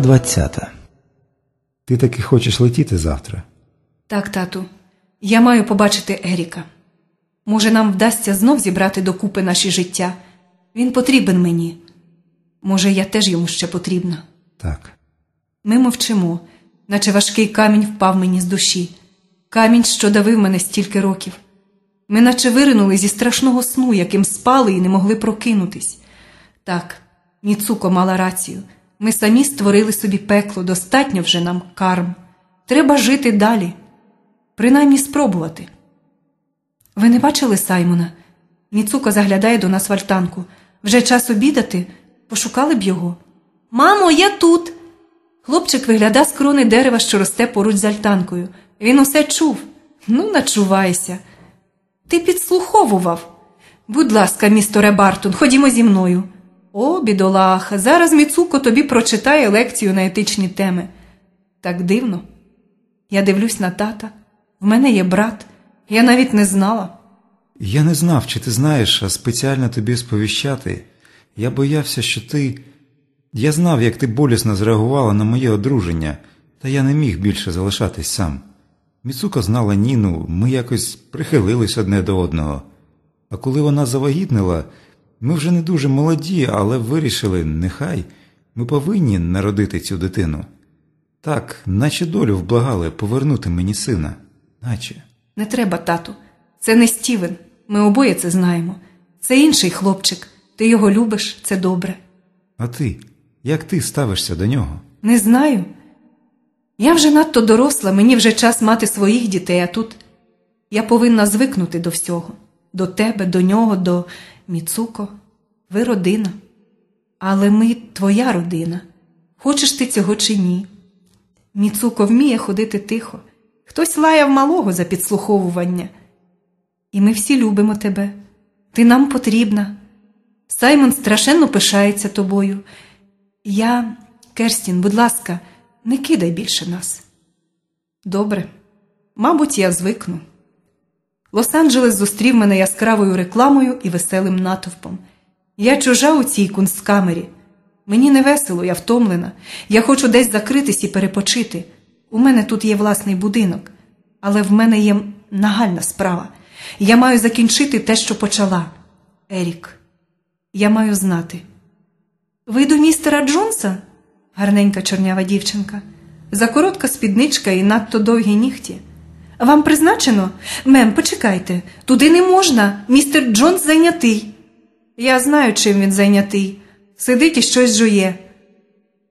двадцята. Ти таки хочеш летіти завтра? Так, тату, я маю побачити Еріка. Може, нам вдасться знов зібрати докупи наші життя. Він потрібен мені. Може, я теж йому ще потрібна. Так. Ми мовчимо, наче важкий камінь впав мені з душі, камінь, що давив мене стільки років. Ми наче виринули зі страшного сну, яким спали і не могли прокинутись. Так, Міцуко мала рацію. Ми самі створили собі пекло, достатньо вже нам карм. Треба жити далі, принаймні спробувати. Ви не бачили Саймона? Міцуко заглядає до нас в альтанку. Вже час обідати, пошукали б його. Мамо, я тут. Хлопчик вигляда з крони дерева, що росте поруч з альтанкою. Він усе чув. Ну, начувайся. Ти підслуховував. Будь ласка, містере Бартон, ходімо зі мною. О, бідолаха, зараз Міцуко тобі прочитає лекцію на етичні теми. Так дивно. Я дивлюсь на тата. В мене є брат. Я навіть не знала. Я не знав, чи ти знаєш, а спеціально тобі сповіщати. Я боявся, що ти. Я знав, як ти болісно зреагувала на моє одруження, та я не міг більше залишатись сам. Міцука знала Ніну, ми якось прихилились одне до одного. А коли вона завагітнила, ми вже не дуже молоді, але вирішили, нехай ми повинні народити цю дитину. Так, наче долю вблагали повернути мені сина, наче. Не треба, тату. Це не Стівен. Ми обоє це знаємо. Це інший хлопчик. Ти його любиш, це добре. А ти? Як ти ставишся до нього? Не знаю. Я вже надто доросла, мені вже час мати своїх дітей, а тут я повинна звикнути до всього, до тебе, до нього, до Міцуко. Ви родина. Але ми твоя родина. Хочеш ти цього чи ні? Міцуко вміє ходити тихо. Хтось лаяв малого за підслуховування. І ми всі любимо тебе. Ти нам потрібна. Саймон страшенно пишається тобою. Я, Керстін, будь ласка, не кидай більше нас. Добре, мабуть, я звикну. Лос-Анджелес зустрів мене яскравою рекламою і веселим натовпом. Я чужа у цій кунсткамері. Мені не весело, я втомлена. Я хочу десь закритись і перепочити. У мене тут є власний будинок, але в мене є нагальна справа. Я маю закінчити те, що почала. Ерік, я маю знати. Ви до містера Джонса? гарненька чорнява дівчинка. Закоротка спідничка і надто довгі нігті. Вам призначено? Мем, почекайте, туди не можна. Містер Джонс зайнятий. Я знаю, чим він зайнятий. Сидить і щось жує.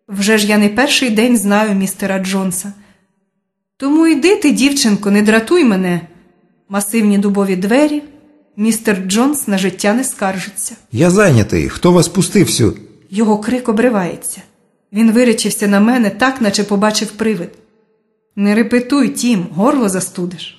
Вже ж я не перший день знаю містера Джонса. Тому йди ти, дівчинко, не дратуй мене. Масивні дубові двері. Містер Джонс на життя не скаржиться. Я зайнятий. Хто вас пустив сю? Його крик обривається. Він вирячився на мене так, наче побачив привид. Не репетуй, тім, горло застудиш.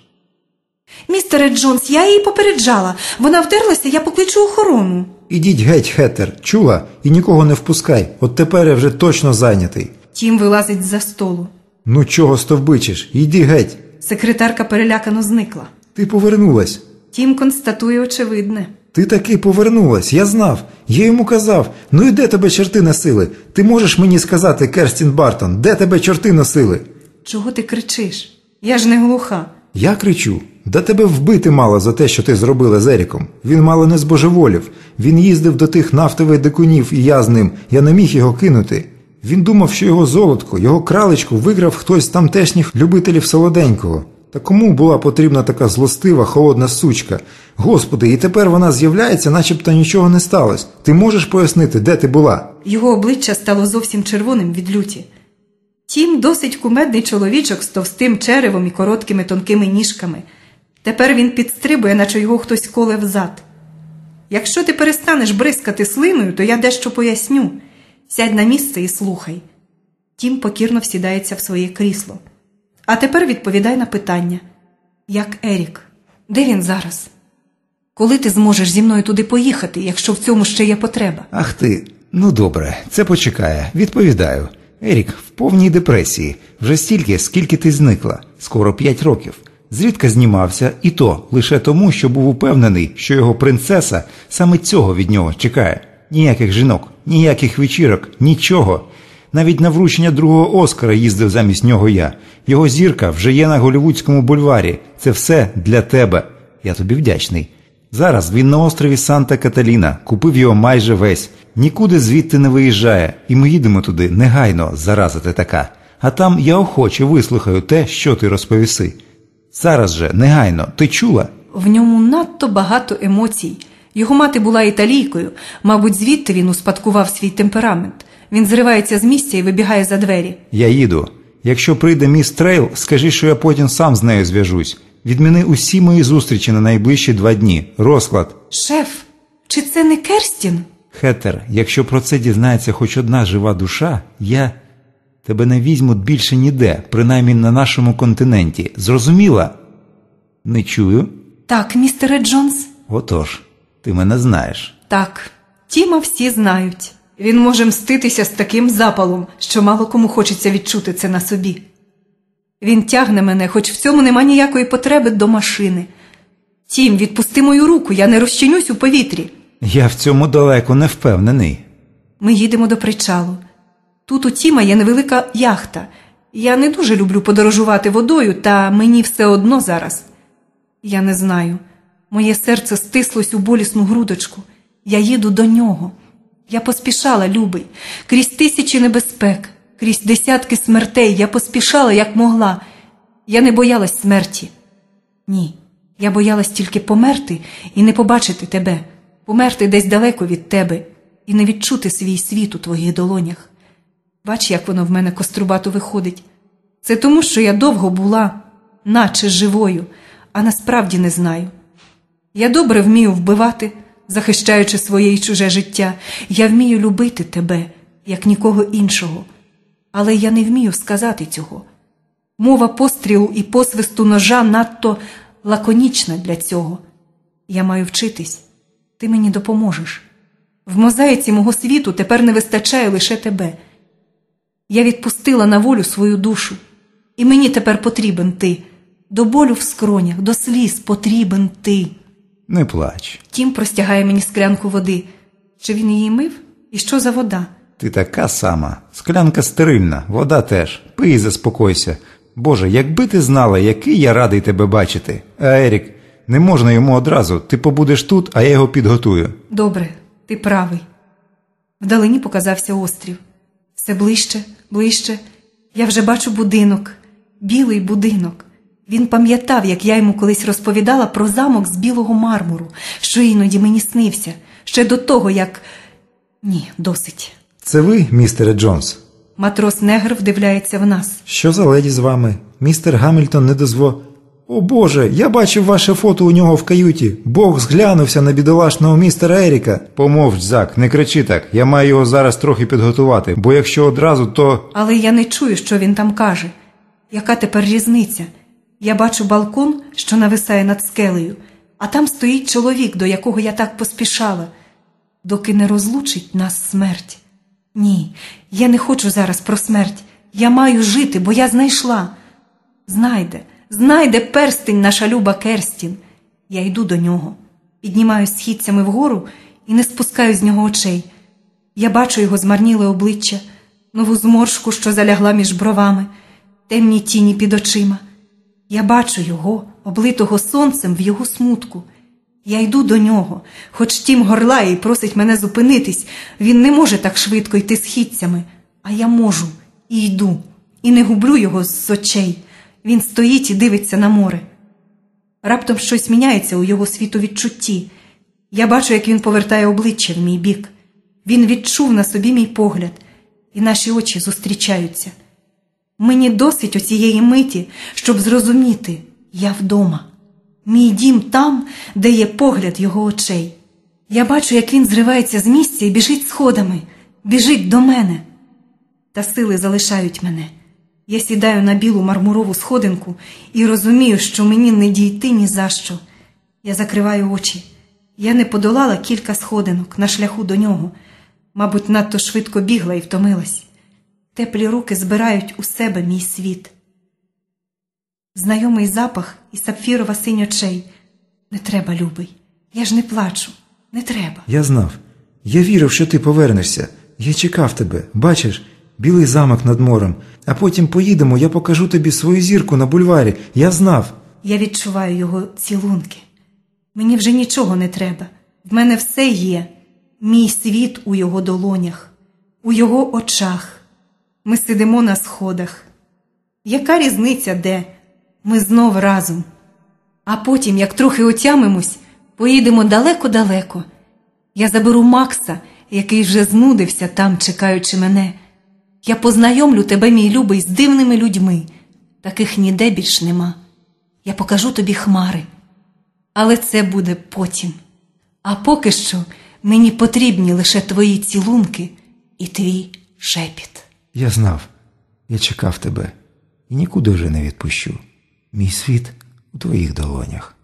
Містере Джонс, я її попереджала. Вона вдерлася, я покличу охорону. Ідіть геть, хетер, чула, і нікого не впускай. От тепер я вже точно зайнятий. Тім вилазить з-за столу. Ну чого стовбичиш? Йди геть. Секретарка перелякано зникла. Ти повернулась. Тім констатує очевидне. Ти таки повернулась, я знав. Я йому казав. Ну і де тебе чорти носили? Ти можеш мені сказати, Керстін Бартон, де тебе чорти носили? Чого ти кричиш? Я ж не глуха. Я кричу. Да тебе вбити мало за те, що ти зробила з Еріком. Він мало не збожеволів. Він їздив до тих нафтових дикунів, і я з ним. Я не міг його кинути. Він думав, що його золотко, його кралечку виграв хтось з тамтешніх любителів солоденького. Та кому була потрібна така злостива, холодна сучка? Господи, і тепер вона з'являється, начебто нічого не сталося. Ти можеш пояснити, де ти була? Його обличчя стало зовсім червоним від люті. Тім досить кумедний чоловічок з товстим черевом і короткими тонкими ніжками. Тепер він підстрибує, наче його хтось коле взад. Якщо ти перестанеш бризкати слиною, то я дещо поясню. Сядь на місце і слухай. Тім покірно всідається в своє крісло. А тепер відповідай на питання як Ерік, де він зараз? Коли ти зможеш зі мною туди поїхати, якщо в цьому ще є потреба? Ах ти, ну добре, це почекає. Відповідаю. Ерік в повній депресії, вже стільки, скільки ти зникла, скоро п'ять років. Зрідка знімався, і то лише тому, що був упевнений, що його принцеса саме цього від нього чекає. Ніяких жінок, ніяких вечірок, нічого. Навіть на вручення другого Оскара їздив замість нього я. Його зірка вже є на голівудському бульварі. Це все для тебе. Я тобі вдячний. Зараз він на острові Санта Каталіна, купив його майже весь, нікуди звідти не виїжджає, і ми їдемо туди негайно, зараза ти така. А там я охоче вислухаю те, що ти розповіси. Зараз же, негайно, ти чула? В ньому надто багато емоцій. Його мати була італійкою, мабуть, звідти він успадкував свій темперамент. Він зривається з місця і вибігає за двері. Я їду. Якщо прийде міс Трейл, скажи, що я потім сам з нею зв'яжусь. Відміни усі мої зустрічі на найближчі два дні. Розклад. Шеф, чи це не Керстін? Хетер, якщо про це дізнається хоч одна жива душа, я тебе не візьму більше ніде, принаймні на нашому континенті. Зрозуміла? Не чую. Так, містере Джонс. Отож, ти мене знаєш. Так, Тіма всі знають. Він може мститися з таким запалом, що мало кому хочеться відчути це на собі. Він тягне мене, хоч в цьому нема ніякої потреби до машини. Тім, відпусти мою руку, я не розчинюсь у повітрі. Я в цьому далеко не впевнений. Ми їдемо до причалу. Тут у Тіма є невелика яхта. Я не дуже люблю подорожувати водою, та мені все одно зараз. Я не знаю. Моє серце стислось у болісну грудочку. Я їду до нього. Я поспішала, любий, крізь тисячі небезпек, крізь десятки смертей. Я поспішала, як могла. Я не боялась смерті. Ні, я боялась тільки померти і не побачити тебе, померти десь далеко від тебе і не відчути свій світ у твоїх долонях. Бач, як воно в мене кострубато виходить. Це тому, що я довго була, наче живою, а насправді не знаю. Я добре вмію вбивати, захищаючи своє і чуже життя. Я вмію любити тебе, як нікого іншого, але я не вмію сказати цього. Мова пострілу і посвисту ножа надто лаконічна для цього. Я маю вчитись, ти мені допоможеш. В мозаїці мого світу тепер не вистачає лише тебе. Я відпустила на волю свою душу, і мені тепер потрібен ти. До болю в скронях, до сліз потрібен ти. Не плач. Тім простягає мені склянку води. Чи він її мив? І що за вода? Ти така сама. Склянка стерильна, вода теж. Пий і заспокойся. Боже, якби ти знала, який я радий тебе бачити. А Ерік, не можна йому одразу. Ти побудеш тут, а я його підготую. Добре, ти правий. Вдалині показався острів. Все ближче, ближче. Я вже бачу будинок, білий будинок. Він пам'ятав, як я йому колись розповідала про замок з білого мармуру, що іноді мені снився, ще до того, як. Ні, досить. Це ви, містере Джонс? Матрос негр вдивляється в нас. Що за леді з вами? Містер Гамільтон не дозво. О Боже, я бачив ваше фото у нього в каюті. Бог зглянувся на бідолашного містера Еріка. Помовч, Зак, не кричи так. Я маю його зараз трохи підготувати, бо якщо одразу, то. Але я не чую, що він там каже. Яка тепер різниця? Я бачу балкон, що нависає над скелею, а там стоїть чоловік, до якого я так поспішала, доки не розлучить нас смерть. Ні, я не хочу зараз про смерть. Я маю жити, бо я знайшла. Знайде, знайде перстень наша люба Керстін. Я йду до нього, піднімаюсь східцями вгору і не спускаю з нього очей. Я бачу його змарніле обличчя, нову зморшку, що залягла між бровами, темні тіні під очима. Я бачу його, облитого сонцем в його смутку. Я йду до нього, хоч тім горлає і просить мене зупинитись. Він не може так швидко йти східцями, а я можу і йду, і не гублю його з очей. Він стоїть і дивиться на море. Раптом щось міняється у його світовідчутті. Я бачу, як він повертає обличчя в мій бік. Він відчув на собі мій погляд, і наші очі зустрічаються. Мені досить оцієї миті, щоб зрозуміти, я вдома. Мій дім там, де є погляд його очей. Я бачу, як він зривається з місця і біжить сходами, біжить до мене. Та сили залишають мене. Я сідаю на білу мармурову сходинку і розумію, що мені не дійти ні за що. Я закриваю очі. Я не подолала кілька сходинок на шляху до нього. Мабуть, надто швидко бігла і втомилась. Теплі руки збирають у себе мій світ. Знайомий запах і сапфірова синь очей. Не треба, любий. Я ж не плачу. Не треба. Я знав. Я вірив, що ти повернешся. Я чекав тебе. Бачиш, білий замок над морем, а потім поїдемо, я покажу тобі свою зірку на бульварі. Я знав. Я відчуваю його цілунки. Мені вже нічого не треба. В мене все є. Мій світ у його долонях, у його очах. Ми сидимо на сходах. Яка різниця де? Ми знов разом. А потім, як трохи отямимось, поїдемо далеко-далеко. Я заберу Макса, який вже знудився там, чекаючи мене. Я познайомлю тебе, мій любий, з дивними людьми. Таких ніде більш нема. Я покажу тобі хмари. Але це буде потім. А поки що мені потрібні лише твої цілунки і твій шепіт. Я знав. Я чекав тебе і нікуди вже не відпущу. Мій світ у твоїх долонях.